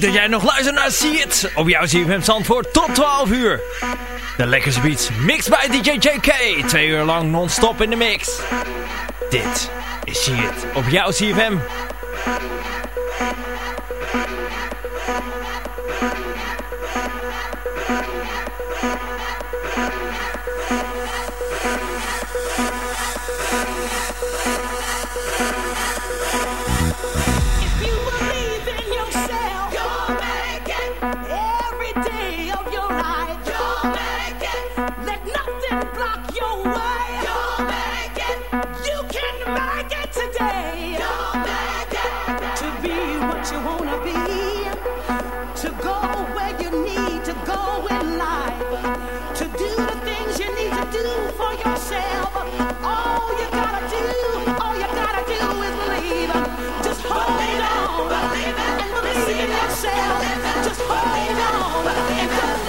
Leuk dat jij nog luistert naar See It op jouw CFM Zandvoort tot 12 uur. De lekkerste beats mixed bij DJ JK. Twee uur lang non-stop in de mix. Dit is See It op jouw CFM. Receive it, receive it, receive just hold on.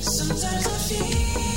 Sometimes I feel